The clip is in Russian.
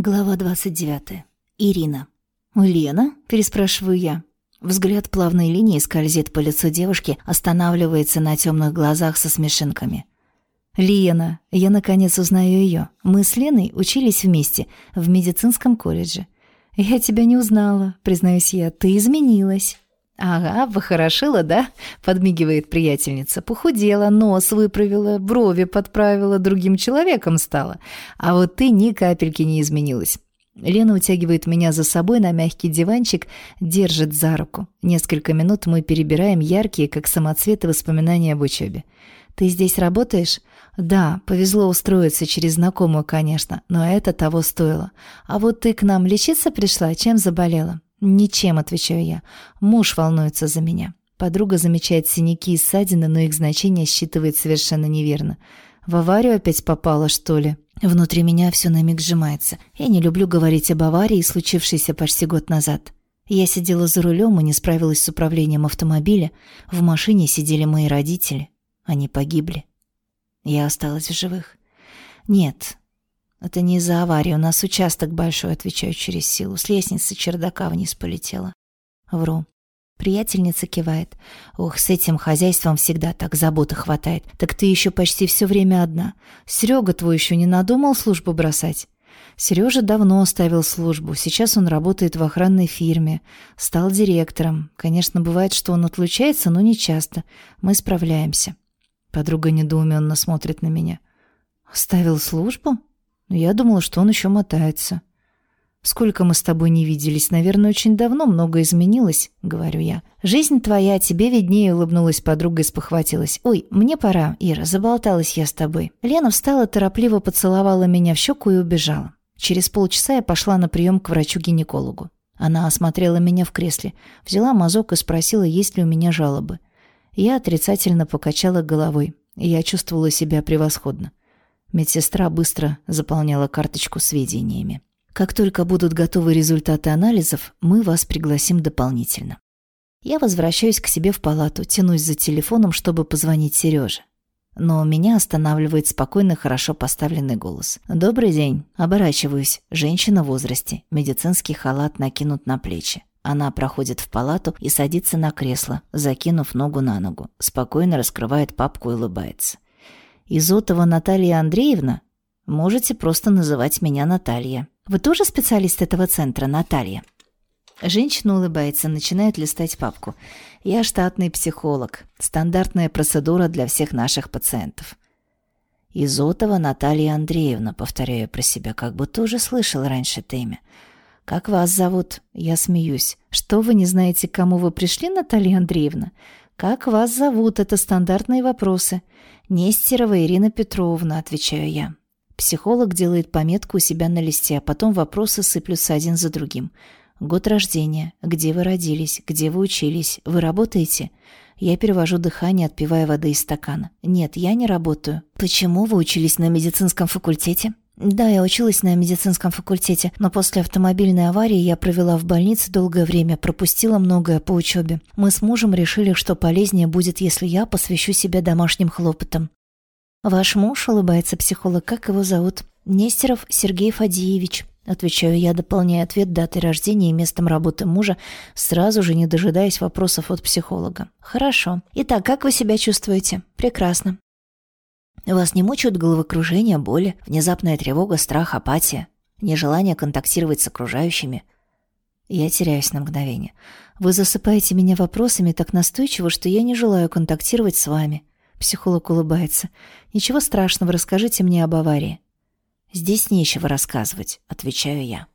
Глава 29. Ирина. «Лена?» – переспрашиваю я. Взгляд плавной линии скользит по лицу девушки, останавливается на темных глазах со смешинками. «Лена!» Я, наконец, узнаю ее. Мы с Леной учились вместе в медицинском колледже. «Я тебя не узнала», — признаюсь я. «Ты изменилась». «Ага, похорошила, да?» — подмигивает приятельница. «Похудела, нос выправила, брови подправила, другим человеком стала. А вот ты ни капельки не изменилась». Лена утягивает меня за собой на мягкий диванчик, держит за руку. Несколько минут мы перебираем яркие, как самоцветы, воспоминания об учебе. «Ты здесь работаешь?» «Да, повезло устроиться через знакомую, конечно, но это того стоило. А вот ты к нам лечиться пришла? Чем заболела?» «Ничем», — отвечаю я. «Муж волнуется за меня». Подруга замечает синяки и ссадины, но их значение считывает совершенно неверно. «В аварию опять попала, что ли?» Внутри меня все на миг сжимается. Я не люблю говорить об аварии, случившейся почти год назад. Я сидела за рулем и не справилась с управлением автомобиля. В машине сидели мои родители. Они погибли. Я осталась в живых. Нет, «Это не из-за аварии, у нас участок большой», — отвечаю через силу. С лестницы чердака вниз полетела. Вру. Приятельница кивает. «Ох, с этим хозяйством всегда так заботы хватает. Так ты еще почти все время одна. Серега твой еще не надумал службу бросать?» Сережа давно оставил службу. Сейчас он работает в охранной фирме. Стал директором. Конечно, бывает, что он отлучается, но не часто. Мы справляемся. Подруга недоуменно смотрит на меня. «Оставил службу?» Но я думала, что он еще мотается. «Сколько мы с тобой не виделись? Наверное, очень давно много изменилось», — говорю я. «Жизнь твоя, тебе виднее», — улыбнулась подруга и спохватилась. «Ой, мне пора, Ира, заболталась я с тобой». Лена встала, торопливо поцеловала меня в щеку и убежала. Через полчаса я пошла на прием к врачу-гинекологу. Она осмотрела меня в кресле, взяла мазок и спросила, есть ли у меня жалобы. Я отрицательно покачала головой. Я чувствовала себя превосходно. Медсестра быстро заполняла карточку сведениями. Как только будут готовы результаты анализов, мы вас пригласим дополнительно. Я возвращаюсь к себе в палату, тянусь за телефоном, чтобы позвонить Сереже. Но меня останавливает спокойно, хорошо поставленный голос. «Добрый день». Оборачиваюсь. Женщина в возрасте. Медицинский халат накинут на плечи. Она проходит в палату и садится на кресло, закинув ногу на ногу. Спокойно раскрывает папку и улыбается. Изотова Наталья Андреевна? Можете просто называть меня Наталья. Вы тоже специалист этого центра, Наталья?» Женщина улыбается, начинает листать папку. «Я штатный психолог. Стандартная процедура для всех наших пациентов». «Изотова Наталья Андреевна», повторяю про себя, как будто уже слышал раньше это имя. «Как вас зовут?» Я смеюсь. «Что вы не знаете, к кому вы пришли, Наталья Андреевна?» «Как вас зовут?» Это стандартные вопросы. «Нестерова Ирина Петровна», — отвечаю я. Психолог делает пометку у себя на листе, а потом вопросы сыплются один за другим. Год рождения, где вы родились, где вы учились, вы работаете? Я перевожу дыхание, отпивая воды из стакана. Нет, я не работаю. Почему вы учились на медицинском факультете? Да, я училась на медицинском факультете, но после автомобильной аварии я провела в больнице долгое время, пропустила многое по учебе. Мы с мужем решили, что полезнее будет, если я посвящу себя домашним хлопотам. Ваш муж, улыбается психолог, как его зовут? Нестеров Сергей Фадеевич. Отвечаю я, дополняя ответ датой рождения и местом работы мужа, сразу же не дожидаясь вопросов от психолога. Хорошо. Итак, как вы себя чувствуете? Прекрасно. Вас не мучают головокружение, боли, внезапная тревога, страх, апатия, нежелание контактировать с окружающими? Я теряюсь на мгновение. Вы засыпаете меня вопросами так настойчиво, что я не желаю контактировать с вами. Психолог улыбается. Ничего страшного, расскажите мне об аварии. Здесь нечего рассказывать, отвечаю я.